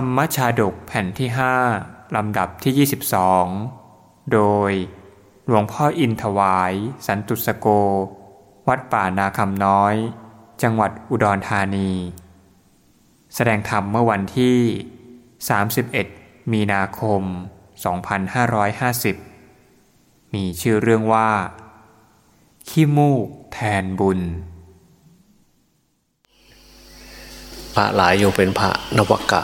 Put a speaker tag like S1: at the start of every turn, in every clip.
S1: รรมชาดกแผ่นที่ห้าลำดับที่ 22 โดย หลวงพ่ออินถวาย สันตุสโก วัดป่านาคำน้อย จังหวัดอุดรธานี แสดงธรรมเมื่อวันที่ 31 มีนาคม 2550 มีชื่อเรื่องว่า ขี้มูกแทนบุญ
S2: พระหลายโยงเป็นพระนวกะ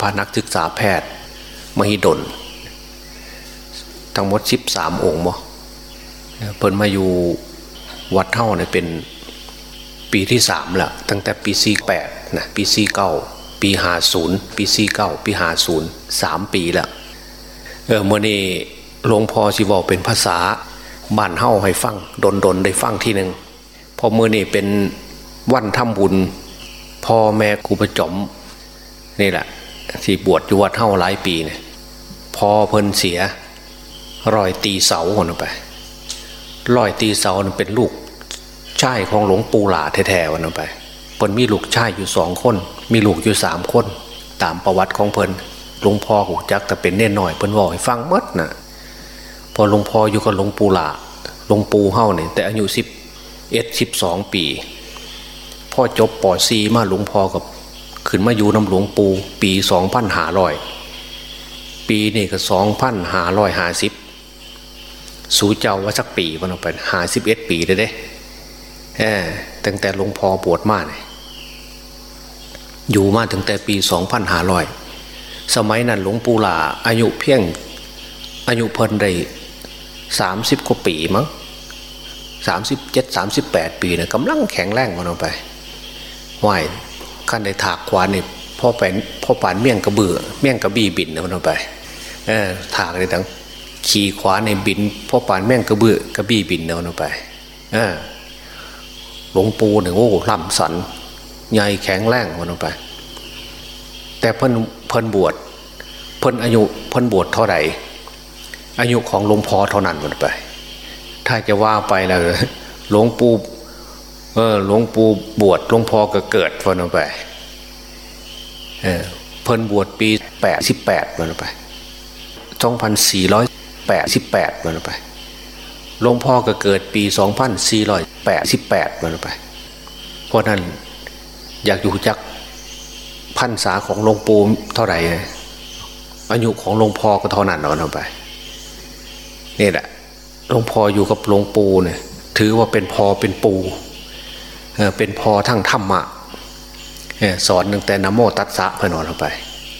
S2: พระนักศึกษาแพทย์ มหิดล ทั้งหมดสิบสามองค์บ่เพิ่นมาอยู่วัดเท่าเนี่ยเป็นปีที่สามละตั้งแต่ปีสี่แปดนะปีสี่เก้าปีหาศูนย์ปีสี่เก้าปีหาศูนย์สามปีละเออเมื่อนี้หลวงพ่อสิบอกเป็นภาษาบ้านเฮาให้ฟังดนดนได้ฟังที่หนึ่งพอเมื่อนี้เป็นวันทำบุญพ่อแม่ครูประจอมนี่แหละ ที่บวชอยู่วัดเฮาหลายปีเนี่ยพอเพิ่นเสียรอยตีเสาคนไปรอยตีเสาเป็นลูกชายของหลวงปู่หลาแท้ๆวันไปเพิ่นมีลูกชายอยู่สองคน มีลูกอยู่สามคน ตามประวัติของเพิ่นหลวงพ่อหูจักแต่เป็นเน่นหน่อยเพิ่นบอกให้ฟังมดนะพอหลวงพ่ออยู่กับหลวงปู่หลาหลวงปู่เฮาเนี่ยแต่อายุสิบเอ็ดสิบสองปีพ่อจบปอซีมาหลวงพ่อกับ ขึ้นมาอยู่น้ำหลวงปู่ปีสองพันหาร้อย ปีนี่ก็สองพันหาร้อยหาสิบสูเจ้าว่าสักปีมันออกไปหาสิบเอ็ดปีเลยเด้เออตั้งแต่หลวงพ่อบวชมากเนี่ยอยู่มาถึงแต่ปีสองพันหาร้อย สมัยนั้นหลวงปู่หลาอายุเพียงอายุเพิ่นได้สามสิบกว่าปีมั้งสามสิบเจ็ดสามสิบแปดปีนี่ยกำลังแข็งแรงมันออกไปไหว ขั้นในถากควานนี่พ่อแปนพ่อปานเมี่ยงกระเบือเมี่ยงกระบี่บินนะมันออกไปเออถากในทั้งขี่ขวาในบินพ่อปานเมี่ยงกระเบือกระบี่บินนะมันออกไปเออหลวงปู่เนี่ยโอ้ล่ำสันใหญ่แข็งแรงมันออกไป แต่เพิ่นเพิ่นบวชเพิ่นอายุเพิ่นบวชเท่าไหร่อายุของหลวงพ่อเท่านั้นมันไป ถ้าจะว่าไปแล้วหลวงปู่ เออหลวงปู่บวชหลวงพ่อก็เกิดวันไปเออเพิ่นบวชปีแปดสิบแปดวันไปสองพันสี่ร้อยแปดสิบแปดวันไปหลวงพ่อก็เกิดปีสองพันสี่ร้อยแปดสิบแปดวันไปเพราะนั้นอยากอยู่จักพันษาของหลวงปู่เท่าไหร่อายุของหลวงพ่อก็เท่านั้นเอาไปนี่แหละหลวงพ่ออยู่กับหลวงปู่เนี่ยถือว่าเป็นพอเป็นปู เป็นพอทั้งธรรมะสอนตั้งแต่นโมตัสสะพนอนลงไป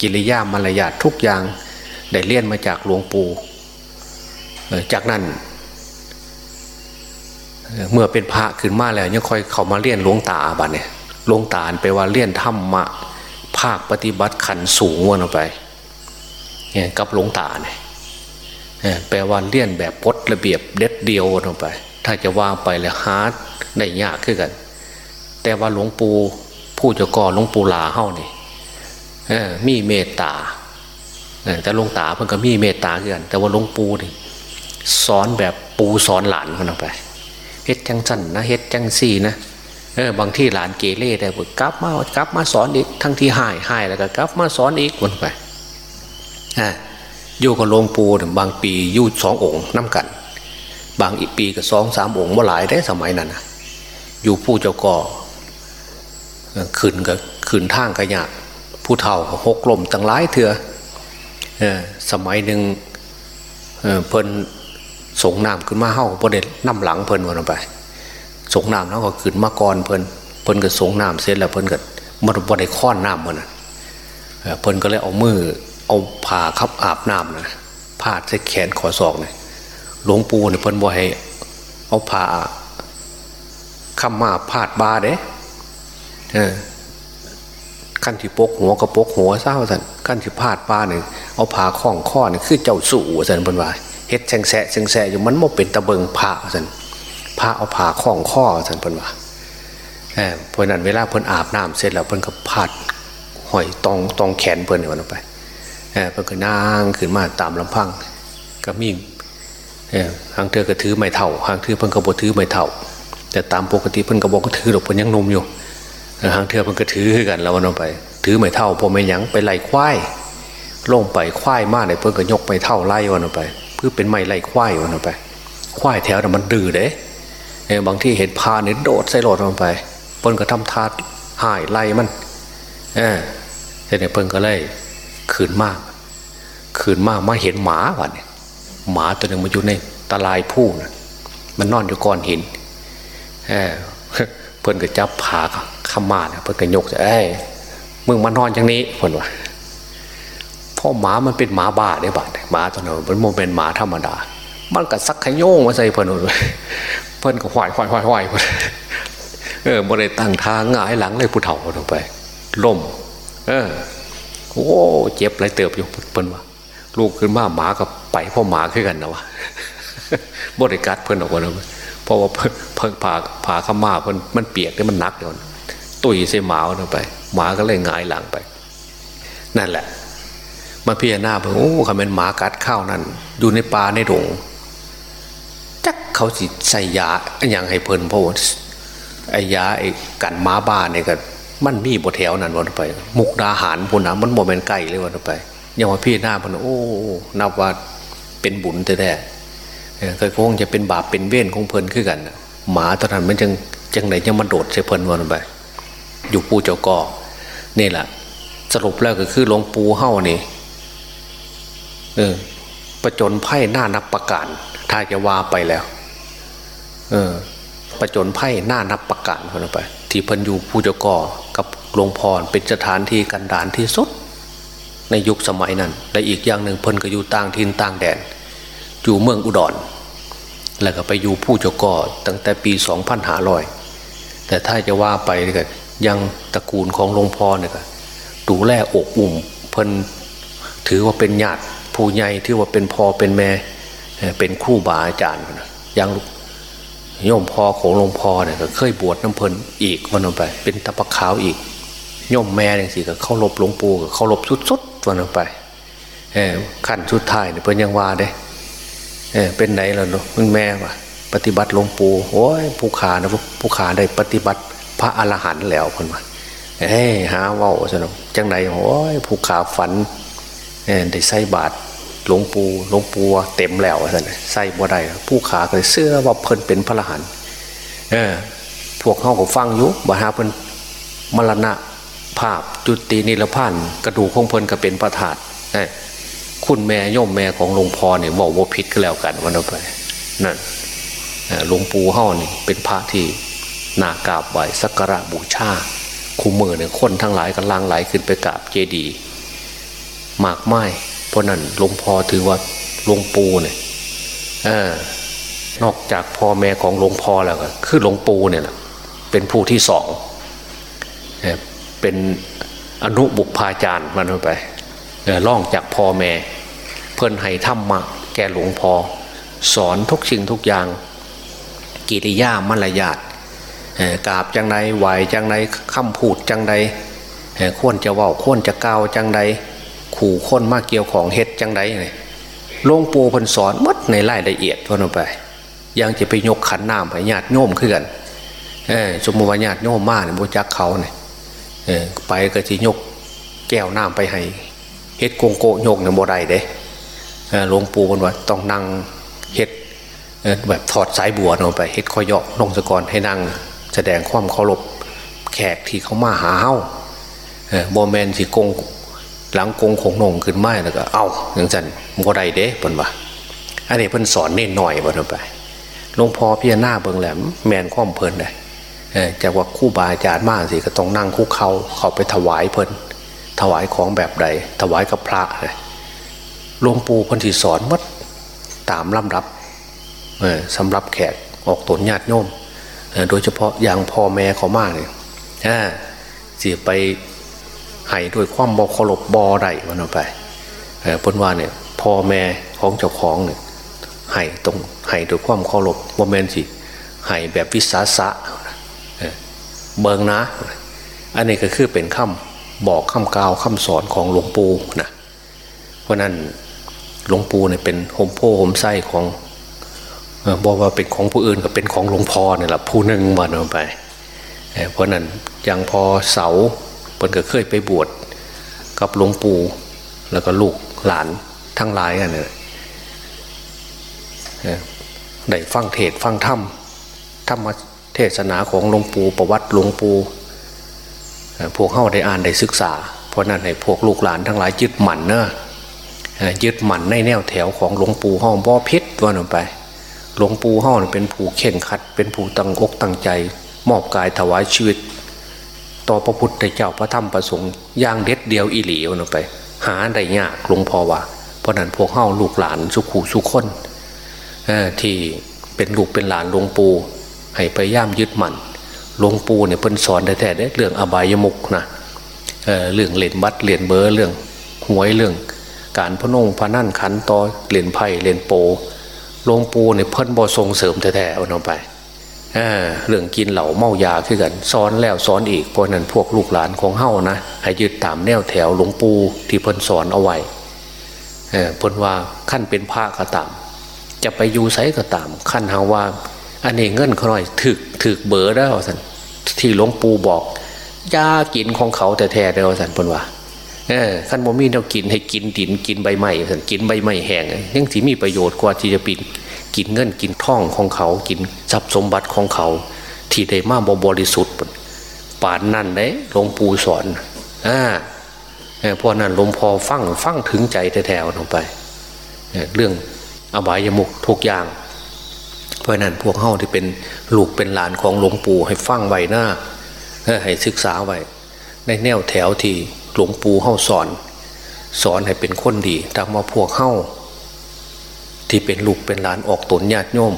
S2: กิริยามารยาททุกอย่างได้เลี่ยนมาจากหลวงปู่จากนั้น เมื่อเป็นพระขึ้นมาแล้วยังค่อยเขามาเลี่ยนหลวงตาบัดเนี่ยหลวงตาไปว่าเลี่ยนธรรมะภาคปฏิบัติขันสูงวนออกไปเนี่ยกับหลวงตาเนี่ยแปลว่าเลี่ยนแบบพดระเบียบเด็ดเดียวลงไป ถ้าจะว่าไปแล้วฮาร์ดได้ยากขึ้นกัน แต่ว่าหลวงปู่ผู้เจ้าก่อหลวงปู่ลาเฮ้านี่มีเมตตาแต่หลวงตาเพิ่นก็มีเมตตาขึ้นกันแต่ว่าหลวงปู่นี่สอนแบบปูสอนหลานมันออกไปเฮ็ดจังสั้นนะเฮ็ดจังสี่นะเออบางที่หลานเกเรได้บอกกลับมากลับมาสอนอีกทั้งที่หายหายแล้วก็กลับมาสอนอีกวนไปอ่าอยู่กับหลวงปู่บางปีอยู่สององค์น้ากัน บางอีกปีก็สองสามองค์ว่าหลายได้สมัยนั้นนะอยู่ผู้เจ้าก่อ ขืนกับขืนทางกระยากผู้เฒ่าหกลมตั้งหลายเถื่อสมัยหนึ่งเพิ่นส่งน้ำขึ้นมาเฮ้าประเด็นน้ำหลังเพิ่นวันไปส่งน้ำแล้วก็ขึ้นมาก่อนเพิ่นเพิ่นก็ส่งน้ำเสร็จแล้วเพิ่นก็มันบได้ค้อนน้ำมันเพิ่นก็เลยเอามือเอาผ่าคับอาบน้ำนะพาดใส่แขนขอศอกเนี่ยหลวงปู่เนี่ยเพิ่นบอกให้เอาผ่าข้ามาพาดบาเด้ เออขั้นที่ปกหัวก็ปกหัวเศร้าสันขั้นที่พาดปลาเนี่ยเอาผ่าข้องข้อเนี่ยคือเจ้าสู่สันเพิ่นว่าเฮ็ดแซงแสะแซงแสะอยู่มันโมเป็นตะเบิงผ่าสันผ่าเอาผ่าข้องข้อสันเพิ่นว่าเออเพราะนั้นเวลาเพิ่นอาบน้ำเสร็จแล้วเพิ่นก็พาดหอยตองตองแขนเพิ่นเนี่ยวันไปเพิ่นก็นั่งขึ้นมาตามลำพังก็มีหางเธอก็ถือไม้เท่าหางเธอเพิ่นก็บ่ถือไม้เท่าแต่ตามปกติเพิ่นก็บอกก็ถือหรอกเพิ่นยังนมอยู่ หางเธอเพิ่นก็ถือกันแล้ววันไป ถือไม่เท่าพอไม่ยั้งไปไล่ควายลงไปควายมากเลยเพิ่งก็ยกไปเท่าไล่วันไปเพื่อเป็นไม่ไล่ควายวันไปควายแถวนั้นมันดื้อเด้บางที่เห็นพาเนี่ยโดดใส่รถลงไปเพิ่นก็ทำทาหายไล่มันเออแต่เนี่ยเพิ่นก็เลยขืนมากขืนมากมาเห็นหมาวันนี้หมาตัวหนึ่งมาอยู่ในตะลายผู้นะมันนอนอยู่ก้อนหินเออเพิ่นก็จับผา ขมาเนี่ยเพิ่นก็ยกจะเอ้มึงมานอนอย่างนี้เพิ่นว่าพ่อหมามันเป็นหมาบ้าได้บ้าหมาตัวนั้นมันโมเป็นหมาธรรมดา มันก็ซักขยโยงมาใส่เพิ่นเลยเพิ่นก็หวายหวายหวายหวายเออบ่ได้ตั้งทางหงายหลังเลยผู้เฒ่าลงไปล่ม เออโอ้เจ็บไรเติบอยู่เพิ่นว่าลูกขึ้นมาหมากับไปพ่อหมาขึ้นกันนะวะบริการเพิ่นออกมาเลยเพราะว่าเพิ่งผ่าผ่าข้ามาเพิ่นมันเปียกเนี่ยมันนักเดี๋ยว ตุยใส่หมาลงไป หมาก็เลยงายหลังไป นั่นแหละ มาพิจารณาเพิ่งโอ้คำเป็นหมากัดข้าวนั่นอยู่ในป่าในดงจักเขาสิใส่ยาอย่างให้เพลินเพราะไอ้ยาไอ้กันหมาบ้าเนี่ยก็มันมีบทแถวนั้นวันไป มุกดาหารพุ่นนะมันโมเมนไก่เลยวันไปยังว่าพี่หน้าพันโอ้นับว่าเป็นบุญแต่แท้เคยคงจะเป็นบาปเป็นเว้นของเพลินขึ้นกันหมาตอนนั้นมันจังจังไหนยังมันโดดใส่เพลินวันไป อยู่ปูเจ้ากอนี่แหละสรุปแล้วก็คือหลวงปูเฮ้านี่เออประจนไพ่หน้านับประการถ้าจะว่าไปแล้ว เออ ประจนไพ่หน้านับประการคนไป ที่พันอยู่ปูเจ้ากอกับหลวงพ่อเป็นสถานที่กันดานที่สุด ในยุคสมัยนั้น และอีกอย่างหนึ่งเพิ่นก็อยู่ต่างทินต่างแดน อยู่เมืองอุดร แล้วก็ไปอยู่ผู้เจ้าก่อตั้งแต่ปีสองพันหาลอยแต่ถ้าจะว่าไปก็ ยังตระกูลของหลวงพ่อเนี่ยก็ดูแลอกอุ่มเพิ่นถือว่าเป็นญาติผู้ใหญ่ที่ว่าเป็นพ่อเป็นแม่เป็นครูบาอาจารย์ยังโยมพ่อของหลวงพ่อเนี่ยก็เคยบวชน้ำเพลินอีกวันนไป เป็นตะปะขาวอีกโยมแม่เนี่ยสิก็เข้ารบหลวงปู่ก็เข้ารบสุดๆวันไปเออขั้นชุดท้ายเนี่ยเพิ่นยังว่าเด้เออเป็นไหนแล้วเนาะมึงแม่ว่ะปฏิบัติหลวงปู่โอ้ยผู้ขานะผู้ขาได้ปฏิบัติ พระอรหันต์แล้วคนว่าเฮ้หาว่าสนุกจังไหนโอ้ยผู้ขาฝันเออได้ใส่บาตรหลวงปู่หลวงปู่เต็มแล้วสันใส่บ่ได้ผู้ขาเคยเสื้อว่าเพิ่นเป็นพระอรหันต์เออพวกเขาก็ฟังอยู่บ่หาเพิ่นมรณะภาพจุตินิรพันธ์กระดูกของเพลินก็เป็นประถาดคุณแม่ย่อมแม่ของหลวงพ่อเนี่ยบอกว่าพิษก็แล้วกันวันนั้นไปนั่นหลวงปู่เฮ้านี่เป็นพระที่ นากราบไหวสักการะบูชาคูมือเนี่ยคนทั้งหลายกำลังไหลขึ้นไปกราบเจดีย์มากไม้เพราะนั้นหลวงพ่อถือว่าหลวงปู่เนี่ยนอกจากพ่อแม่ของหลวงพ่อแล้วก็คือหลวงปู่เนี่ยเป็นผู้ที่สองเป็นอนุบุพาจารย์มันไปล่องจากพ่อแม่ เพื่อนให้ธรรมะแกหลวงพ่อสอนทุกสิ่งทุกอย่าง กิริยามารยาท กราบจังใดไหวจังใดคำพูดจังใดควรจะว่าควรจะกล่าวจังใดขู่คนมากเกี่ยวของเฮ็ดจังใดเลยลงปูพันสอนมัดในรายละเอียดพนไป ยังจะไปยกขันน้ำให้ญาติโยมขึ้นสมมติว่าญาติโยมมาเนี่ยบูจักเขาเนี่ยไปก็จะยกแก้วน้ำไปให้เฮ็ดโกงโกยกเนี่ยโมได้เด้หลวงปู่บอกว่าต้องนั่งเฮ็ดแบบถอดสายบัวลงไปเฮ็ดคอยอกลงสะกอนให้นั่ง แสดงความเคารพแขกที่เขามาหาเฮ้าโมเมนสิกงหลังกงของนงขึ้นไม้แล้วก็เอาอย่างจันโมได้เด้เพิ่นว่าอันนี้เพิ่นสอนเน้นหน่อยบ่ลงไปหลวงพ่อพี่หน้าเบิ่งแหลมแมนข้อมเพลินเลยจากว่าคู่บาอาจารย์มากสิก็ต้องนั่งคุกเขาเขาไปถวายเพิ่นถวายของแบบใด ถวายกับพระเลยหลวงปู่พันธิสอนมัดตามลำดับสำหรับแขกออกตนญาติโยม โดยเฉพาะอย่างพ่อแม่เขามากเลยเสียไปให้ด้วยความบอเคารพบอใดมันไปเพิ่นว่าเนี่ยพ่อแม่ของเจ้าของเนี่ยให้ตรงให้ด้วยความเคารพโมเมนสิให้แบบวิสาสะเบิงนะ อันนี้ก็คือเป็นคำบอกคำกล่าวคำสอนของหลวงปู่นะเพราะนั้นหลวงปู่เนี่ยเป็นโฮมโพโฮมไส้ของ บอกว่าเป็นของผู้อื่นก็เป็นของหลวงพ่อเนี่ยแหละผู้หนึ่งวันไป เพราะนั้นอย่างพอเสาเพิ่นก็เคยไปบวชกับหลวงปู่แล้วก็ลูกหลานทั้งหลายกันเนี่ยได้ฟังเทศฟังธรรมธรรมเทศนาของหลวงปู่ประวัติหลวงปู่พวกเข้าได้อ่านได้ศึกษา เพราะนั้นให้พวกลูกหลานทั้งหลายยึดหมั่นเนอะยึดหมั่นในแนวแถวของหลวงปู่ห้องบ่อเพชรว่าลงไป หลวงปู่ห้องเป็นผู้เข่งขัด เป็นผู้ตั้งอกตั้งใจ มอบกายถวายชีวิต ต่อพระพุทธเจ้าพระธรรมประสงค์ย่างเด็ดเดียวอีหลีว่าลงไป หาได้ยากหลวงพ่อว่า เพราะนั้นพวกเข้าลูกหลานสุขูสุขคนที่เป็นลูกเป็นหลานหลวงปู่ให้ไปย่ามยึดมั่นหลวงปู่เนี่ยเพิ่นสอนแต่แต่เรื่องอบายมุกนะเเรื่องเหรียญบัตรเหรียญเบอร์เรื่องหวยเรื่อง การพนงพนันขันต่อเหรียญไพ่เหรียญโป หลวงปู่เนี่ยเพิ่นบอทรงเสริมแต่แต่เอาลงไปเเรื่องกินเหล่าเมายาขึ้นกันสอนแล้วสอนอีกเพราะนั้นพวกลูกหลานของเฮ้านะให้ยึดตามแนวแถวหลวงปู่ที่เพิ่นสอนเอาไว้เพิ่นว่าขั้นเป็นพระก็ตาม จะไปอยู่ไสก็ตาม ขั้นหาว่าอันนี้เงินเขาหน่อยถึกถึกเบอร์ได้สันที่หลวงปู่บอกยากินของเขาแต่แท้ได้สันพนว่า ขั้นบ่มีเรากินให้กินดินกินใบไม้กินใบไม้แห้งยังที่มีประโยชน์กว่าที่จะปินกินเงินกินท่องของเขา กินทรัพย์สมบัติของเขา ที่ได้มาบบริสุทธิ์ป่านนั่นเลยหลวงปู่สอนอ่าเพราะนั้นหลวงพ่อฟังฟังถึงใจแท้ๆลงไป เรื่องอบายมุกทุกอย่าง เพราะนั้นพวกเฮาที่เป็นลูกเป็นหลานของหลวงปู่ให้ฟังไว้หน้าให้ศึกษาไว้ในแนวแถวที่ หลวงปู่เฮาสอน สอนให้เป็นคนดีทำมาพวกเฮาที่เป็นลูกเป็นหลานออกตนญาติโยม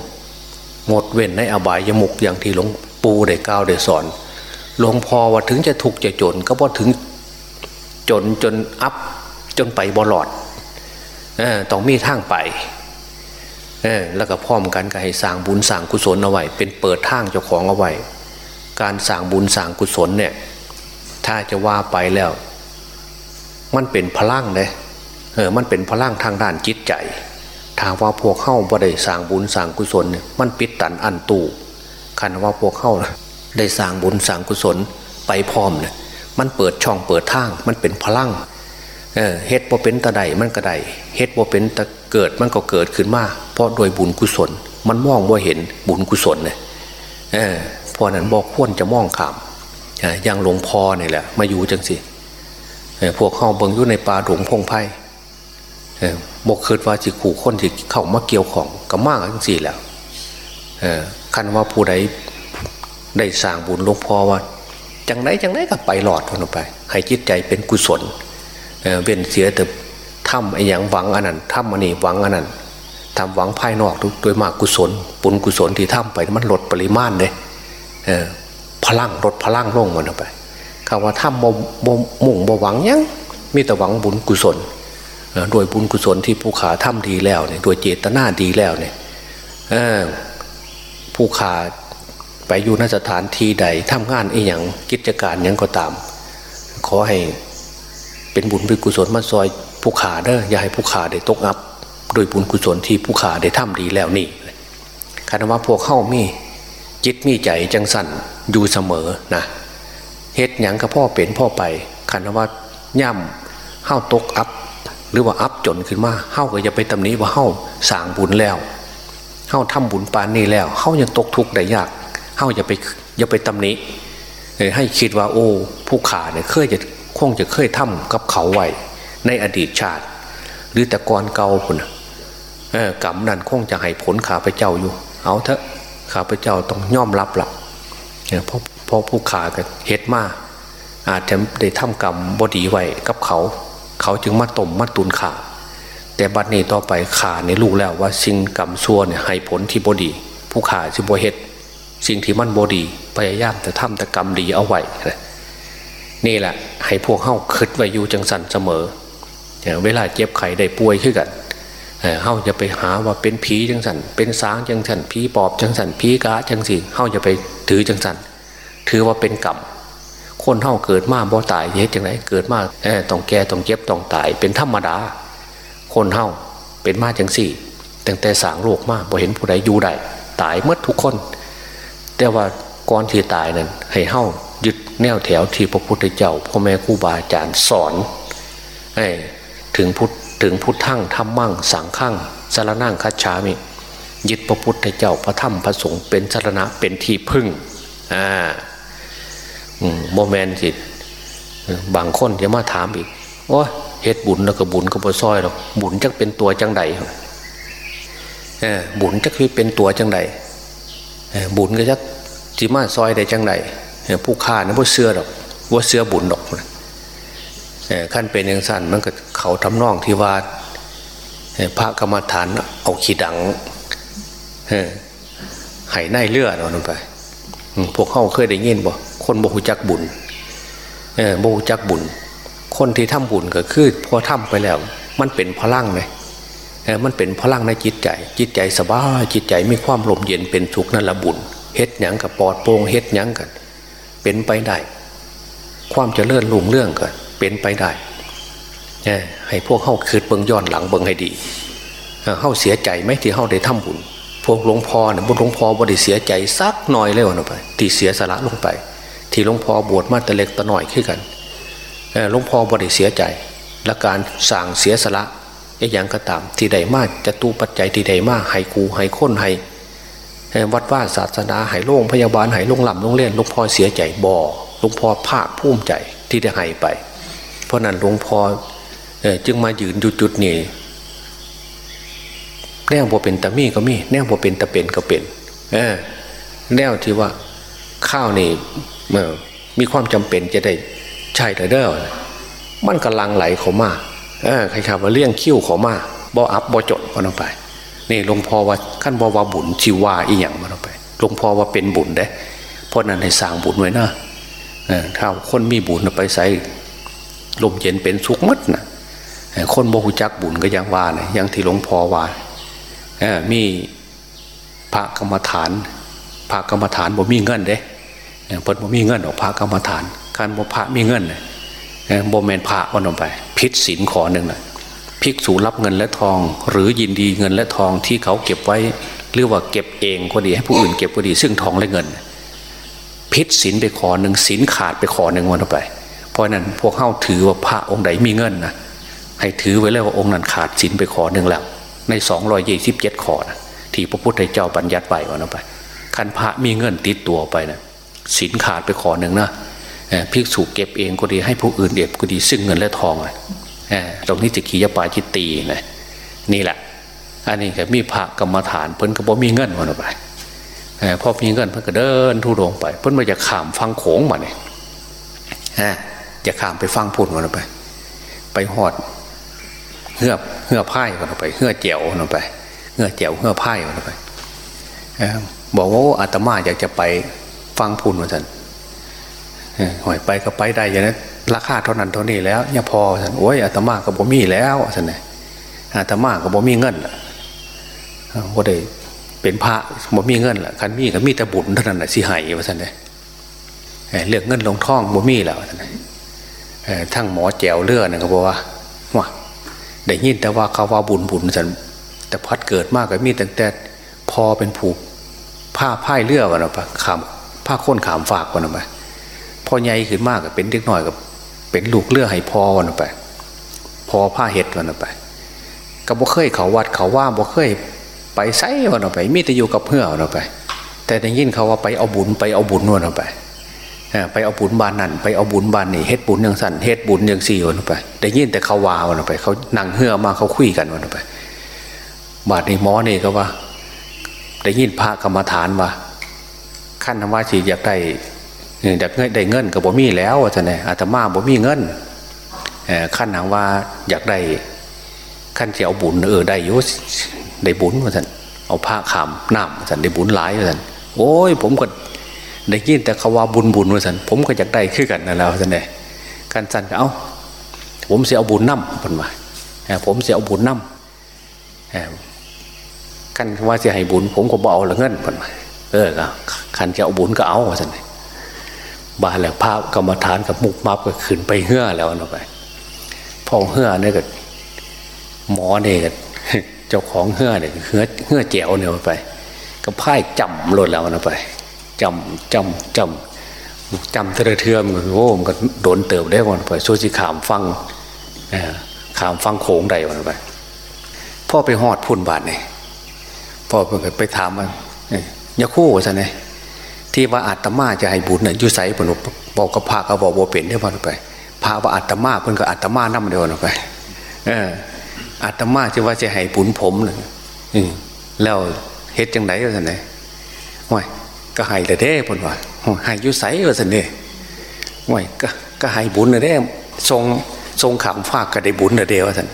S2: งดเว้นในอบายยมุกอย่างที่หลวงปู่ได้กล่าวได้สอนหลวงพ่อว่าถึงจะทุกจะจน ก็พอถึงจนจนอัพจนไปบอลอดต้องมีทางไปแล้วก็พร้อมกันก็ให้สร้างบุญสร้างกุศลเอาไว้เป็นเปิดทางเจ้าของเอาไว้การสร้างบุญสร้างกุศลเนี่ย ถ้าจะว่าไปแล้ว มันเป็นพลังเลยเออมันเป็นพลังทางด้านจิตใจถ้าว่าพวกเข้าบ่ได้สร้างบุญสร้างกุศลเนี่ยมันปิดตันอันตูคันว่าพวกเข้าได้สร้างบุญสร้างกุศลไปพร้อมเนี่ยมันเปิดช่องเปิดทางมันเป็นพลังเออเฮ็ดบ่เป็นตะไดมันก็ไดเฮ็ดบ่เป็นตะเกิดมันก็เกิดขึ้นมาเพราะโดยบุญกุศล มันมองว่าเห็นบุญกุศลเนี่ยเพราะนั้นบอกควรจะมองขามอย่างหลวงพ่อเนี่ยแหละมาอยู่จังสิ พวกเข้าเบิงอยู่ในป่าหลวงพงไพ่บกคิดว่าจิขู่คนที่เข้ามาเกี่ยวของก็มากจังสิแล้วคันว่าผู้ใดได้สร้างบุญหลวงพ่อว่าจังไรจังไรก็ไปหลอดลงไป ให้จิตใจเป็นกุศลเว้นเสียแต่ทำไอ้อย่างหวังอันนั้นทำอันนี้หวังอันนั้นทำหวังภายนอกโดยมากกุศลปุญกุศลที่ทำไปมันลดปริมาณเลยพลังลดพลังลงมันไป คำว่าทำโมมุ่งบ่หวังยังมีแต่หวังบุญกุศลโดยบุญกุศลที่ผู้ขาทำดีแล้วเนี่ยโดยเจตนาดีแล้วเนี่ยผู้ขาไปอยู่นสถานที่ใดทำงานอ้อย่างกิจการยังก็ตาม ขอให้เป็นบุญเป็นกุศลมาซอยผู้ขาเด้ออย่าให้ผู้ขาได้ตกอับโดยบุญกุศลที่ผู้ขาได้ทำดีแล้วนี่คณะว่าพวกเข้ามีจิตมีใจจังสั่นอยู่เสมอนะ เฮ็ดหยังกับพ่อเป็นพ่อไปคณะว่าย่ำเข้าตกอับหรือว่าอับจนขึ้นมาเข้าก็จะไปตำหนิว่าเข้าสางบุญแล้วเข้าทำบุญปานนี้แล้วเข้ายังตกทุกข์ได้ยากเข้าอย่าไปอย่าไปตำหนิให้คิดว่าโอ้ผู้ขาเนี่ยเคยจะคงจะเคยทำกับเขาไว้ในอดีตชาติ หรือแต่ก่อนเก่าคุณกรรมนั้นคงจะให้ผลขาพเจ้าอยู่ เอาเถอะขาพเจ้าต้องย่อมรับหลักเพราะ ราะผู้ขากันเฮ็ดมาอาจจะได้ทำกรรมบดีไว้กับเขา เขาจึงมาต้มมาตุนขาแต่บัดนี้ต่อไปขาในลูกแล้วว่าสิ่งกรรมชั่วเนี่ยให้ผลที่บดี ผู้ขาจึงบเฮ็ดสิ่งที่มันบดีพยายามแต่ทำแต่กรรมดีเอาไว้นี่แหละให้พวกเข้าคิดไว้อยู่จังสันเสมอเวลาเจ็บไข้ได้ป่วยขึ้นกันเฮาจะไปหาว่าเป็นผีจังสันเป็นสางจังสันผีปอบจังสันผีกาจังสิเฮาจะไปถือจังสัน ถือว่าเป็นกรรมคนเฮาเกิดมาบ่ตายเฮ็ดจังไรเกิดมาต้องแก่ต้องเจ็บต้องตาย เป็นธรรมดา คนเฮาเป็นมาจังสี่ตั้งแต่สางโลกมาบ่เห็นผู้ใดอยู่ได้ตายเมื่อทุกคน แต่ว่าก่อนที่ตายนั้นให้เฮายึดแนวแถวที่พระพุทธเจ้าพ่อแม่ครูบาอาจารย์สอนถึงพุทธถึงพุทธังธรรมั่งสังขังสารนั่งคัจฉามิยึดพระพุทธเจ้าพระธรรมพระสงฆ์เป็นสารณะเป็นที่พึ่งอ่า โมเมนต์สิบางคนจะมาถามอีกโอ้เฮ็ดบุญแล้วก็บุญก็บ่ซอยหรอกบุญจักเป็นตัวจังใดบุญจักคือเป็นตัวจังใดบุญก็จักจิมาซอยได้จังใดผู้ฆ่านะว่าเสื้อดอกว่าเสื้อบุญดอกขั้นเป็นอย่างสั้นมันก็เขาทำนองที่ว่าพระกรรมฐานเอาขีดังไห้ในเลือดเอาลงไปพวกเขาเคยได้ยินบ่ คนบ่หูจักบุญบ่หูจักบุญ คนที่ทำบุญก็คือพอทำไปแล้ว มันเป็นพลังเลยมันเป็นพลังในจิตใจ จิตใจสบายจิตใจมีความลมเย็นเป็นสุขนั่นละบุญเฮ็ดหยังกับปอดโป่งเฮ็ดหยังกัน เป็นไปได้ ความเจริญรุ่งเรื่องก็เป็นไปได้ให้พวกเข้าคืดเบิงย้อนหลังเบิงให้ดีเข้าเสียใจไหมที่เข้าได้ทำบุญ พวกหลวงพ่อเนี่ยบุญหลวงพ่อบริเสียใจสักหน่อยเลยวันไปที่เสียสละลงไป ที่หลวงพ่อบวชมาแต่เล็กแต่หน่อยขึ้นกันหลวงพ่อบริเสียใจ และการสั่งเสียสละอย่างก็ตามที่ใดมากจะตูปัจจัยที่ใดมากให้กูให้ค้นให้วัดว่าศาสนาหายโล่งพยาบาลหายโล่งลำโล่งเล่นหลวงพ่อเสียใจบ่อหลวงพ่อภาคภูมิใจที่ได้ให้ไป เพราะนั้นหลวงพ่อจึงมายืนอยู่จุดนี้แนวบ่เป็นตะมีก็มี แนวบ่เป็นตะเป็นก็เป็นแนวที่ว่าข้าวนี่ มีความจำเป็นจะได้ใช่เด้อมันกำลังไหลเขามาใครข่าวว่าเลี้ยงคิ้วเขามาบ่อับบ่จดพอไป นี่หลวงพ่อว่าขั้นบอว่าบุญชีวาอีหยังมาไปหลวงพ่อว่าเป็นบุญได้เพราะนั้นให้สร้างบุญไว้นะถ้าคนมีบุญไปใส่ลมเย็นเป็นสุขมัดนะคนโมหุจักบุญก็ยังว่าเลยยังที่หลวงพ่อว่ามีพระกรรมฐาน พระกรรมฐานบ่มีเงินเด้ เพิ่นบ่มีเงินออกพระกรรมฐานการบ่พระมีเงินบ่แมนพระวันออกไป พิษศีลขอหนึ่งนะภิกษุรับเงินและทอง หรือยินดีเงินและทองที่เขาเก็บไว้หรือว่าเก็บเองก็ดีให้ผู้อื่นเก็บก็ดีซึ่งทองและเงิน พิษสินไปขอหนึ่งสินขาดไปขอหนึ่งวันไป เพราะนั้นพวกเข้าถือว่าพระองค์ใดมีเงินนะให้ถือไว้แล้วว่าองค์นั้นขาดสินไปขอหนึ่งแล้วในสองรอยยี่สิบเจ็ดขอนะที่พระพุทธเจ้าบัญญัติไว้วันไปคันพระมีเงินติดตัวไปนะ สินขาดไปขอหนึ่งนะภิกษุเก็บเองก็ดีให้ผู้อื่นเก็บก็ดีซึ่งเงินและทองเลยตรงนี้จะขียปาจิตตีนะนี่แหละ อันนี้ก็มีพระกรรมฐานเพิ่นก็บอกมีเงินมันไปพอมีเงินเพิ่นก็เดินทุดงไป เพิ่นมาจะข้ามฟังโขงมาเนี่ยจะข้ามไปฟังพุ่นมันไป ไปหอดเหือบเหือไพ่มันไปเหือเจียวมันไปเหือเจียวเหือไพ่มันไปบอกว่าอาตมาอยากจะไป ฟังพุ่นเหมือนกันหอยไปก็ไปได้อย่างนั้นราคาเท่านั้นเท่านี้แล้วเนี่ยพอสันโอ้ยอาตมากับบ่มีแล้วสันเนี่ยอาตมากับบ่มีเงินละบ่ได้เป็นพระบ่มีเงินละคันมีก็มีแต่บุญเท่านั้นแหละสิหายว่าสันเนี่ยเรื่องเงินลงท่องบ่มีแล้วสันเนี่ยทั้งหมอแจวเลือดนะก็บอกว่าว่าได้ยินแต่ว่าเขาว่าบุญบุญสันแต่พัดเกิดมากก็มีแต่แต่พอเป็นผูกผ้าผ้าเลือดวันะปะขา ผ้าค้นขามฝากวันนะปพอใหญ่ขึ้นมากก็เป็นเล็กน้อยกับเป็นลูกเลือให้พอวันไป พอผ้าเห็ดวันไปก็บ่เคยเขาวัดเขาว่าบ่เคยไปไซวันไป มีแต่อยู่กับเพื่อวันไป แต่ได้ยินเขาว่าไปเอาบุญไปเอาบุญนวลไปไปเอาบุญบานนั่นไปเอาบุญบานนี่เฮ็ดบุญอย่างสั่นเฮ็ดบุญอย่างสี่วันไปได้ยินแต่เขาว่าวันไป เขานั่งเหือมาเขาคุยกันวันไป บาดนี้หมอนี่ก็ว่า ได้ยินพระกรรมฐานว่า ขั้นธรรมะสีอยากได้อยากได้เงินกับบ่มีแล้วจะไหนอาตมาบ่มีเงินขั้นหนังว่าอยากได้ขั้นเสียเอาบุญเออได้ยุได้บุญว่านเอาผ้าขามน้ำสันได้บุญหลายว่าสันโอ้ยผมก็ได้ยินแต่เขาว่าบุญบุญว่านผมก็อยากได้ขึ้นกันนั่นแล้วสันเนี่ยกันสันก็เอาผมเสียเอาบุญน้ำเป็นมาผมเสียเอาบุญน้ำขั้นว่าเสียให้บุญ ผมก็บ่เอาละเงินเป็นมา เออขันจะเอาบุญก็เอาว่านเนี่ยบาแล้วภาพกรรมฐานกับมุกมับก็ขึ้นไปเหื่อแล้วนะไปพอเหื่อเนี่ยก็หมอเนี่ยเจ้าของเหื่อเนี่ยเหื่อเหื่อเจียวเนี่ยไป ก็พ่ายจำหล่นแล้วนะไปจำจำจำจำเทือเทือมโอ้มันก็โดนเติบได้วันไปช่วยสิขามฟังขามฟังโขงใดวันไปพ่อไปหอดพุ่นบาทเนี่ยพ่อไปถามมัน ยาคู่ซะเนี่ยที่ว่าอาตมาจะให้บุญเนี่ยยุไสปนุบอกกับพระเขาบอกว่าเป็นได้วันไปพระว่าอาตมาเพิ่นก็อาตมานั่มเดียววันไป เอออาตมาจะว่าจะให้บุญผมเลยแล้วเฮ็ดจังไดก็สันเนี่ยห่วยก็ให้แต่เด้พุ่นว่าให้ยุไสก็สันเนี่ยห่วยก็ก็ให้บุญเลยเด้ทรงทรงขำฟากก็ได้บุญเดียวสัน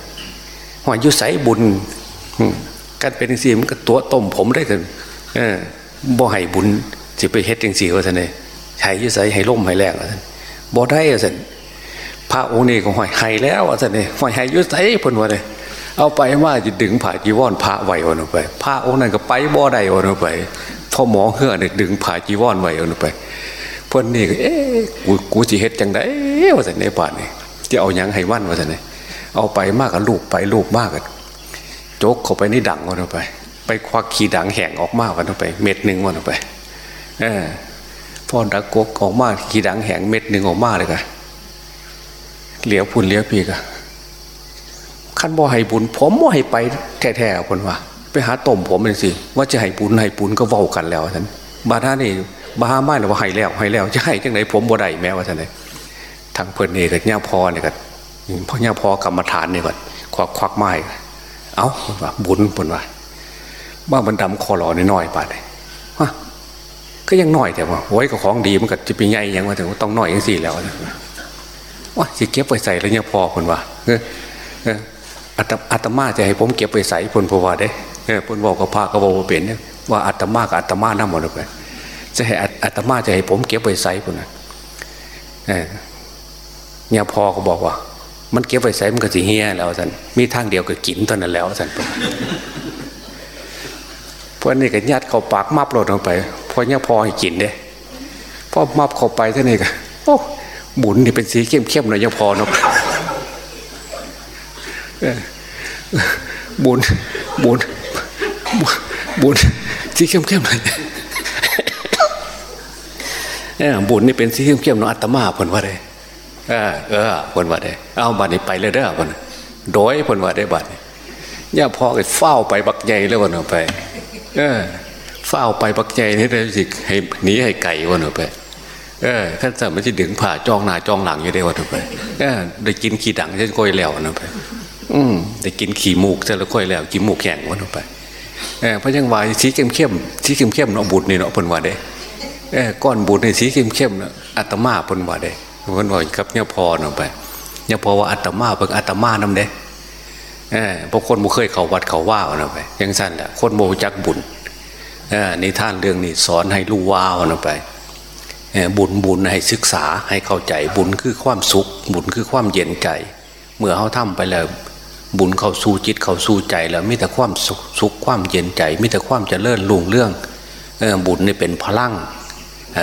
S2: ห่วยยุไสบุญกันเป็นสีมก็ตัวต้มผมได้กันเออ บ่ให้บุญจะไปเฮ็ดจังสี่ว่าสันเลยให้ยุไสให้ล่มให้แรงว่าสันบ่ได้ว่าสันพระองค์นี้ก็ห่วยให้แล้วว่าสันเนี่ยห่วยให้ยุไสพุ่นว่าเลยเอาไปว่าจะดึงผ่าจีวรพระไหววันออกไป พระองค์นั้นก็ไปบ่ได้วันออกไปพ่อหมอเฮือเนี่ยดึงผ่าจีวรไหววันออกไปเพื่นนี่ก็เอ๊ะกูกูจะเฮ็ดจังไดว่าสันในป่านนี่จะเอายังให้วันว่าสันนี่เอาไปมากกับลูกไปลูกมากกันโจกเข้าไปนี่ดังวันออกไป ไปควักขีดังแห่งออกมากวันออกไป เม็ดหนึ่งวันออกไป เออพ่อดักกกออกมาขีดังแห่งเม็ดหนึ่งออกมาเลยกันเหลียวพุ่นเหลียวปีกันขั้นบ่ให้บุญ ผมบ่ให้ไปแท้ๆคนว่า ไปหาต้มผมเลยสิว่าจะให้บุญให้บุญก็เว้ากันแล้วท่านบาท่านี่บาฮาไม่หรือว่าให้แล้วให้แล้วจะให้จังไหนผมบ่ได้แม้ว่าท่านเลยทางเพื่อนเอกเนี่ยพอเนี่ยกันพ่อเนี่ยพอกรรมฐานเนี่ยก่อนควักควักไม้เอาว่าบุญผลว่า บ้ามันดำคอหล่อน้อยๆไปเลยว่าก็ยังน้อยแต่ว่าไว้กับของดีมันก็จะเป็นใหญ่ยังว่าแต่ว่าต้องน้อยยังสี่แล้วว่าจะเก็บไปใส่แล้วเนี่ยพอคนว่าเอออาตมาจะให้ผมเก็บไปใส่พลพวาได้พลบอกกับพระก็บอกว่าเป็นเนี่ยว่าอาตมากับอาตมานั่งหมดเลยจะให้อาตมาจะให้ผมเก็บไปใส่พลนะเนี่ยพอก็บอกว่า มันเก็บไปใส่มันก็สิเฮียแล้วสันมีทางเดียวก็กินตอนนั้นแล้วสัน เพราะนี่ก็ยัดเข้าปากมับหลดลงไปพอเนี่ยพอให้กินเด้พอมับเข้าไปท่านี่ก็โอ้บุญนี่เป็นสีเข้มๆหน่อยยังพอเนาะบุญบุญบุญสีเข้มเข้มเลยบุญนี่เป็นสีเข้มเข้มเนาะอัตมาผลว่าได้เออเออผลว่าได้เอาบัตรนี้ไปเลยเด้อผลโดยผลว่าได้บัตรย่าพอก็เฝ้าไปบักใหญ่แล้ววันออกไป เออเฝ้าไปบักใหญ่นี่ได้สิให้หนีให้ไก่วันออกไปเออขั้นสมันจะดึงผ่าจองหน้าจองหลังอยู่ได้วันออกไปเออได้กินขี้ดังเช่นก้อยแล้ววันออกไป อืมแต่กินขี่มูกเสร็จแล้วค่อยแล้วกินมูกแข็งวันออกไปเออพระยังวายสีเข้มเข้มสีเข้มเข้มเนาะบุตรนี่เนาะพนว่าเด้เออก้อนบุตรในสีเข้มเข้มเนาะอัตมาพนว่าเด้พนว่าครับเนี่ยพอเนาะไปเนี่ยพอว่าอัตมาเพิ่งอัตมานำเด้ เออพวกคนบ่เคยเขาวัดเขาว่าเนะไปยังสั้นแหละคนโมจักบุญเอในท่านเรื่องนี้สอนให้รู้ว่าเนะไปบุญบุญให้ศึกษาให้เข้าใจบุญคือความสุข บุญคือความเย็นใจ เมื่อเขาทำไปแล้วบุญเข้าสู่จิตเข้าสู่ใจแล้วมีแต่ความสุขสุขความเย็นใจมีแต่ความจเจริญรุ่งเรื่องอบุญนี่เป็นพลัง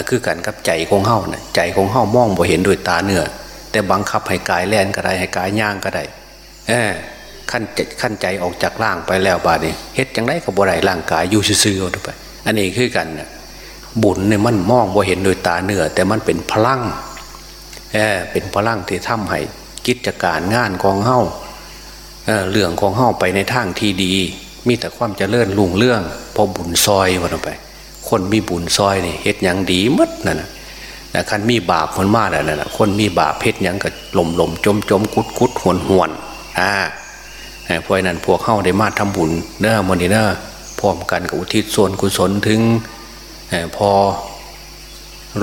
S2: คือกันกับใจของเฮานะใจของเฮามองบ่เห็นด้วยตาเนื้อแต่บังคับให้กายแล่นก็ได้ให้กายย่างก็ได้เอ ขั้นขั้นใจออกจากร่างไปแล้วบาดนี้เฮ็ดจังไรก็บ่ได้ร่างกายอยู่ซื่อๆไป อันนี้คือกันนะบุญเนี่ยมันมองบ่าเห็นด้วยตาเนื้อแต่มันเป็นพลังเออเป็นพลังที่ทำให้กิจการงานของเฮาเรื่องของเฮ้าไปในทางที่ดี มีแต่ความเจริญรุ่งเรื่องพอบุญซอยวันไป คนมีบุญซอยนี่เฮ็ดอย่างดีมัดนั่นนะคันมีบาปคนมากนั่นนะคนมีบาปเฮ็ดอย่างกับลมลมจมจมกุดกุดหวนหวนอ่า เพราะนั้นพวกเข้าได้มาทำบุญเน้อมนีเน้อพร้อมกันกับอุทิศส่วนกุศลถึงพอ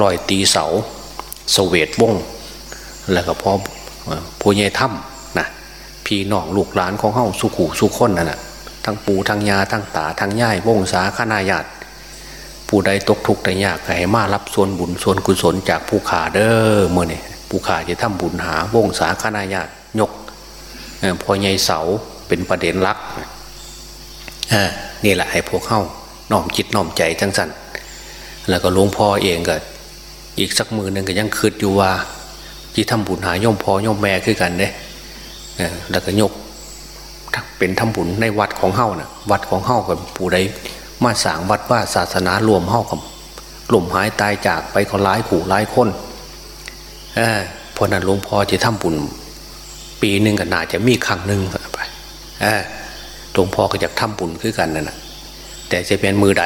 S2: รอยตีเสาสเวตวงแล้วก็พอผู้ใหญ่ถ้ำนะพี่น้องลูกหลานของเฮาสุขุสุขคนนั่นแหะทั้งปู่ทั้งยาทั้งตาทั้งย่ายวงศาคณาญาติผู้ใดตกทุกข์แต่ยากให้มารับส่วนบุญส่วนกุศลจากผู้ขาเด้อเมื่อนี่ผู้ขาจะทำบุญหาวงศาคณาญาติยกพอใหญ่เสา เป็นประเด็นลักนี่แหละให้พวกเข้าน้อมจิตน้อมใจจังสันแล้วก็หลวงพ่อเองก็อีกสักมือหนึ่งก็ยังคืดอยู่ว่าที่ทำบุญหายโยมพ่อโยมแม่คือกันเนี่ยแล้วก็ยกเป็นทำบุญในวัดของเฮ้านะ่ะวัดของเฮ้ากับผู้ใดมาสางวัดว่าศาสนารวมเฮ้ากับหล่มหายตายจากไปก็หลายขู่หลายคนเออเพราะนั้นหลวงพ่อจะทำบุญ ปีหนึ่งก็น่าจะมีครั้งหนึ่ง หลวงพ่อก็อยากทำบุญคือกันนั่นแหะแต่จะเป็นมือใด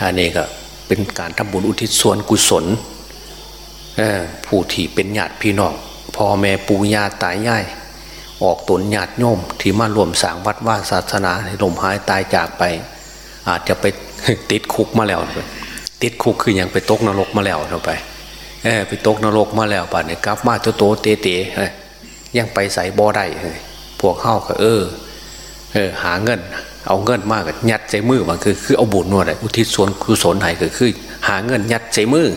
S2: อันนี้ก็เป็นการทำบุญอุทิศส่วนกุศลผู้ที่เป็นญาติพี่น้องพ่อแม่ปู่ย่าตายายออกตนญาติโยมที่มารวมสางวัดว่าศาสนาในลมหายตายจากไป อาจจะไปติดคุกมาแล้ว ติดคุกคืออย่างไปตกนรกมาแล้วเราไปไปตกนรกมาแล้วป่านนี้กลับมาโตโตเตเตยังไปใส่บ่อได้ พวกเข้าก็เออเออหาเงิน เอาเงินมากกยัดใจมือมันคือคือเอาบุญนวดอุทิศส่วนกุศลให้ก็คือ หาเงินยัดใจมือ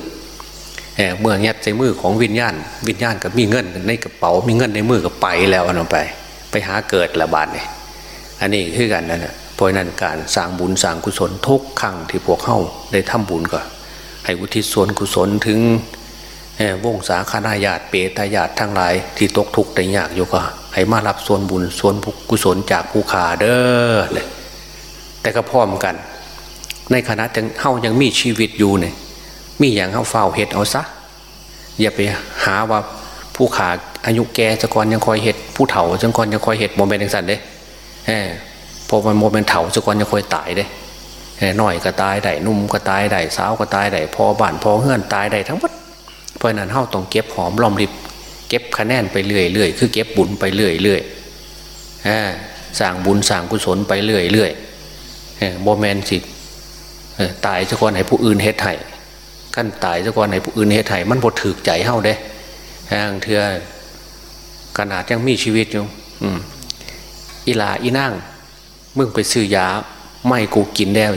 S2: เมื่อยัดใจมือของวิญญาณ วิญญาณก็มีเงินในกระเป๋ามีเงินในมือก็ไปแล้วอันไป ไปหาเกิดละบาทเนี่ยอันนี้คือกันนั่นแหะเพราะนั้นการสร้างบุญสร้างกุศลทุกครั้งที่พวกเข้าได้ทำบุญก็ ให้อุทิศส่วนกุศลถึงวงสาคนาญาติเปตญาติทั้งหลายที่ตกทุกข์ได้ยากอยู่ก็ให้มารับส่วนบุญส่วนกุศลจากผู้ขาเด้อแต่ก็พร้อมกัน ในขณะที่เฮายังมีชีวิตอยู่เนี่ยมีอย่างเขาเฝ้าเห็ดเอาซะอย่าไปหาว่าผู้ขาอายุแกจะก่อนยังคอยเห็ดผู้เฒ่าจะก่อนยังคอยเห็ดโมเมนต์ย่างสันเด้เออพอมันโมเมนต์เฒ่าจะก่อนยังคอยตายเด้หน่อยก็ตายได้นุ่มก็ตายได้สาวก็ตายได้พอบ้านพอเฮือนตายได้ทั้งหมดเพราะนั้นเฮาต้องเก็บหอมรอมริบ เก็บคะแนนไปเรื่อยเรื่อยคือเก็บบุญไปเรื่อยเรื่อยสร้างบุญสร้างกุศลไปเรื่อยเรื่อยโมเมนสิตายจะก่อนให้ผู้อื่นเฮ็ดให้ขั้นตายซะก่อนในผู้อื่นเหตุไห้มันบดถือใจเฮาเด้ทางเถื่อขนาดยังมีชีวิตอยู่อีลาอีนั่งมึงไปซื้อยาไม่กูกินแล้ว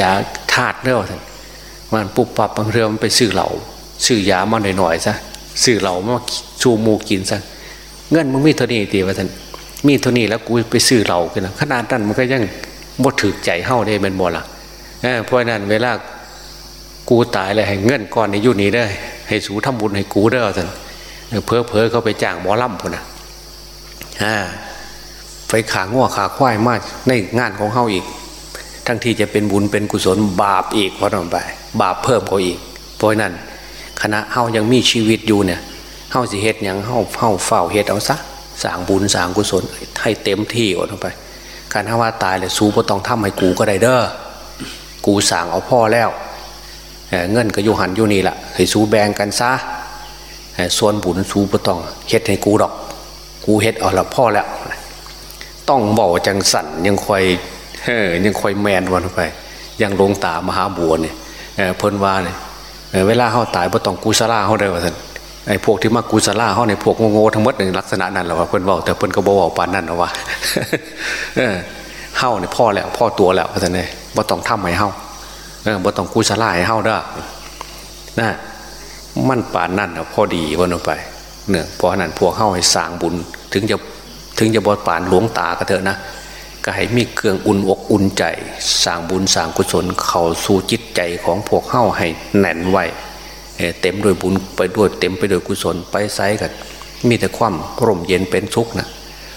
S2: ยาธาตุแล้วท่านมันปุบปับบางเรื่องมันไปซื้อเหล่าซื้อยามาหน่อยๆซะ ซื้อเหล่ามาชูมูกินซะเงินมึงมีเท่านี้ตีว่าท่านมีเท่านี้แล้วกูไปซื้อเหล่ากันนะขนาดนั้นมันก็ยังบดถือใจเฮาได้เป็นบ่ละเพราะนั้นเวลากูตายเลยให้เงินก้อนในยุคนี้ได้ให้สูทำบุญให้กูได้ท่านเพอเพอเขาไปจ้างหมอลำพุ่นนะอ่าไปขาง้อขาควายมากในงานของเขาอีก ทั้งที่จะเป็นบุญเป็นกุศลบาปอีกเพอต่อไป บาปเพิ่มเขาอีก เพราะนั้น คณะเฮายังมีชีวิตอยู่เนี่ยเฮาสิเฮ็ดยังเฮาเฮาเฝ้าเฮ็ดเอาซะสร้างบุญสร้างกุศลให้เต็มที่ก่อนไป การถ้าว่าตายเลยสู้ก็ต้องทำให้กูก็ได้เด้อกูสั่งเอาพ่อแล้วเงินก็อยู่หันอยู่นี่แหละให้สู้แบ่งกันซะส่วนบุญสู้ปต้องเฮ็ดให้กูดอก กูเฮ็ดเอาละพ่อแล้ว ต้องบอจังสันยังคอยเฮยังคอยแมนวันไป ยังลงตามหาบัวเนี่ยเพิ่นว่าเนี่ย เวลาเขาตายปต้องกูซาลาเขาได้ว่าท่านไอ้พวกที่มากูซาลาเขาในพวกโง่ๆทั้งหมดในลักษณะนั้นแหละว่าเพิ่นบอกแต่เพิ่นก็บอกว่าปานนั้นนะว่าเฮ้าเนี่ยพ่อแล้วพ่อตัวแล้วท่านเนี่ยว่ต้องทำให้เฮ้าบ่ต้องกุศลายเฮาเด้นะมันป่านนั่นพอดีวันไปเนี่ยพราะนั้นพวกเฮาให้สร้างบุญ ถึงจะถึงจะบดป่านหลวงตาก็เถอะนะ ก็ให้มีเครื่องอุ่นอกอุ่นใจสร้างบุญสร้างกุศลเข้าสู่จิตใจของพวกเฮาให้แน่นไว้เต็มด้วยบุญไปด้วยเต็มไปด้วยกุศลไปไซกันมีแต่ความร่มเย็นเป็นสุกข์นะ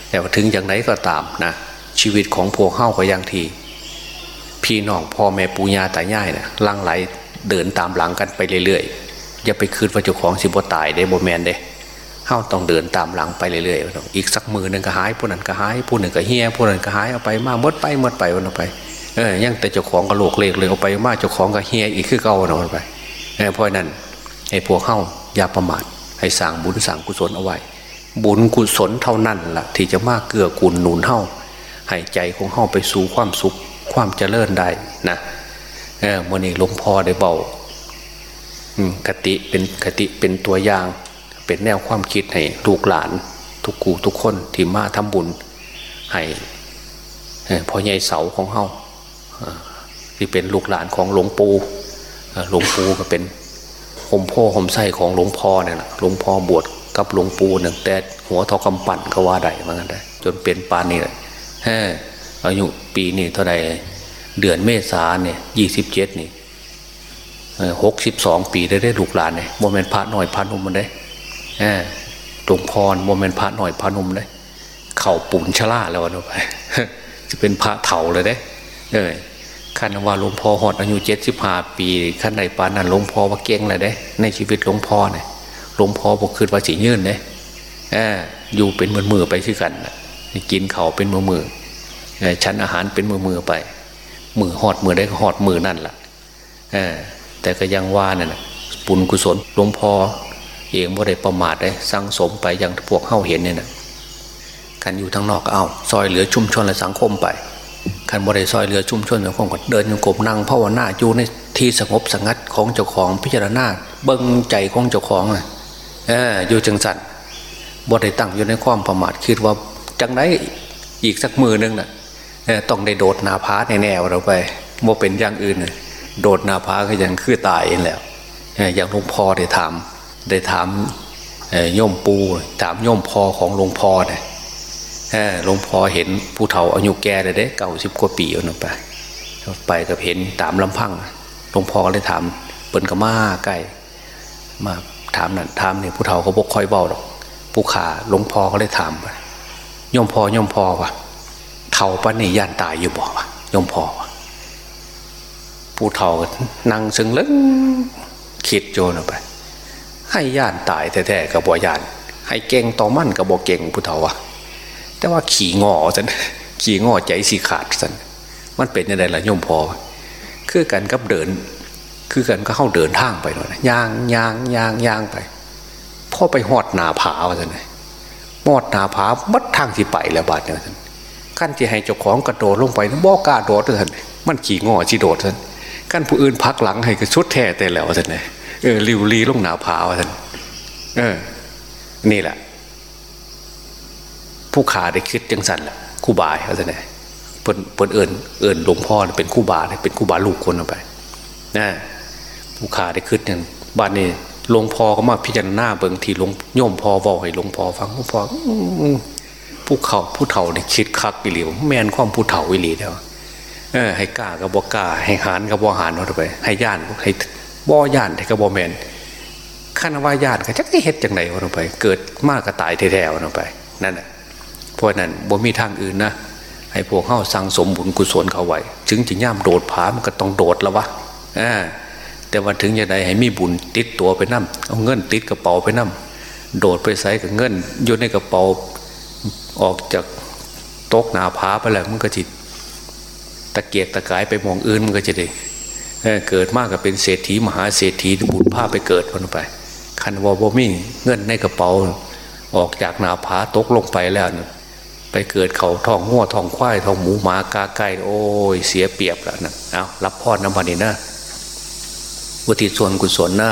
S2: แต่ถึงอย่างไหนก็ตามนะชีวิตของพวกเฮาก็ยังที พี่น้องพ่อแม่ปู่ย่าตายายนะลังไหลเดินตามหลังกันไปเรื่อยๆอย่าไปคืนว่าเจ้าของสิบตายได้โบแมนเด้ เฮาต้องเดินตามหลังไปเรื่อยๆ อีกสักมือหนึ่งก็หายผู้นั้นก็หายผู้หนึ่งก็เฮียผู้นั้นก็หายเอาไปมาหมดไปหมดไปวันไปเออยังแต่เจ้าของกระโหลกเล็กเลยเอาไปมาเจ้าของก็เฮียอีกคือเก่าวันไปเออเพราะนั้นให้พวกเฮาอย่าประมาทให้สั่งบุญสั่งกุศลเอาไว้ บุญกุศลเท่านั้นละ่ะ ที่จะมากเกื้อกูลหนุนเฮาให้ใจของเฮาไปสู่ความสุขความเจริญได้นะเออมื่อนี้หลวงพ่อได้เบาคติเป็นคติเป็นตัวอย่าง เป็นแนวความคิดให้ลูกหลาน ทุกกูทุกคนที่มาทำบุญให้พ่อใหญ่เสาของเฮาที่เป็นลูกหลานของหลวงปู่หลวงปู่ก็เป็นหมพ่อหมไส้ของหลวงพ่อเนี่ยหลวงพ่อบวชกับหลวงปู่หนึ่งแต่หัวทอกำปั่นก็ว่าได้เหมือนกันได้จนเป็นปานนี้เลยอายุปีนี้เท่าไหร่เดือนเมษาเนี่ยยี่สิบเจ็ดนี่หกสิบสองปีได้ได้ลูกหลานเนี่ยโมเมนพระหน่อยพระนุ่มมันได้ หลวงพ่อโมเมนต์พระหน่อยพระนุ่มได้เข่าปุ่นชล่าแล้ววันไปจะเป็นพระเถาเลยได้เออขันว่าหลวงพ่อหอดอายุเจ็ดสิบห้าปีขั้นในปานนั้นหลวงพ่อว่าเก่งเลยเด้ ในชีวิตหลวงพ่อเนี่ยหลวงพ่อบอกคืนว่าสียื่นเด้อยู่เป็นมือมือไปคือกันกินเข่าเป็นมือมือชั้นอาหารเป็นมือมือไป มือหอดมือได้ก็หอดมือนั่นแหละแต่ก็ยังว่านั่นปุญกุศลหลวงพ่อ เองบ่ได้ประมาทได้สังสมไปอย่างพวกเข้าเห็นเนี่ยนะกันอยู่ทางนอกเอาซอยเหลือชุมชนและสังคมไปคันบริซอยเรือชุมชนสังคมก็เดินโยกบนั่งภาวนาอยู่ในที่สงบสงัดของเจ้าของพิจารณาเบิ้งใจของเจ้าของอะอยู่จังสันบ่ได้ตั้งอยู่ในความประมาทคิดว่าจังไรอีกสักมือนึงน่ะต้องได้โดดนาพาแน่ๆเราไปโมเป็นอย่างอื่น โดดนาพาก็ยังคือตายเองแล้วอย่างหลวงพ่อได้ถาม ได้ถามโยมปูถามโยมพ่อของหลวงพ่อเนี่ยหลวงพ่อเห็นผู้เฒ่าอายุแก่เลยเด้เก่าสิบกว่าปีเอาไปไปกับเห็นตามลำพังหลวงพ่อเลยถามเปิ้นก็มาใกล้มาถามนั่นถามนี่ผู้เฒ่าเขาบอกคอยเบาหรอกผู้ขาหลวงพ่อเขาเลยถามย่อมพ่อย่อมพ่อวะเฒ่าปะนี่ย่านตายอยู่บ่วะย่อมพ่อวะผู้เฒ่านั่งซึ่งเล่งคิดโจนออกไป ให้ย่านตายแท้ๆกับบ่ย่าน ให้เก่งต่อมั่นกับบ่เก่งผู้เฒ่าวะแต่ว่าขี่งอสันขี่งอใจสีขาดสันมันเป็นยังไงล่ะโยมพอ คือกันกับเดิน คือกันก็เข้าเดินทางไปหน่อยย่างย่างย่างย่างไปพ่อไปหอดนาผาว่าสันหอดนาผามัดทางที่ไปแล้วบาดเนี่ยสันขั้นที่ให้เจ้าของกระโดดลงไปบอกล้าโดดสันมันขี่งอชีโดดสันขั้นผู้อื่นพักหลังให้ก็ชุดแท้แต่แล้วสันเออริวรีลงนาผาวท่านเออ นี่แหละ ผู้ขาได้คิดจังสันแหละคู่บายเขาจะไหนเปิดเปิดเอิญเอิญหลวงพ่อเป็นคู่บาเป็นคู่บาลูกคนออกไปนะผู้ขาได้คิดอย่างบ้านนี้หลวงพ่อก็มาพิจารณาเบิ่งทีหลวงโยมพ่อบอกให้หลวงพ่อฟังหลวงพ่อผู้เขาผู้เฒ่าได้คิดคักไปหลีวแมนความผู้เฒ่าวิลีเดียวเออให้กล้ากับบอกล้าให้หานกับบ่หานเอาไป ให้ย่านให้ บ่ย่านให้กับบ่แมนขั้นว่าย่านก็จักที่เฮ็ดจังไหนเอาไป เกิดมากก็ตายแท้ๆเอาไปนั่นแหละเพราะนั้นบ่มีทางอื่นนะให้พวกเข้าสั่งสมบุญกุศลเขาไว้ถึงจะย่ามโดดผามันก็ต้องโดดแล้ววะแต่ว่าถึงย่างไรให้มีบุญติดตัวไปนั่มเอาเงินติดกระเป๋าไปนั่มโดดไปใส่กับเงินโยนในกระเป๋าออกจากโต๊ะหนาผาไปแล้วมันก็จิตตะเกียกตะกายไปมองอื่นมันก็จะได้ เกิดมากกับเป็นเศรษฐีมหาเศรษฐีบุญผ้าไปเกิดคนไป คันวอบ่มีเงินในกระเป๋า ออกจากหนาผาตกลงไปแล้วไปเกิดเขาทองหัวทองควายทองหมูหมากาไก่โอ้ยเสียเปรียบแล้วนะเอารับพรน้ำพันนี่นะวุฒิส่วนกุศลนะ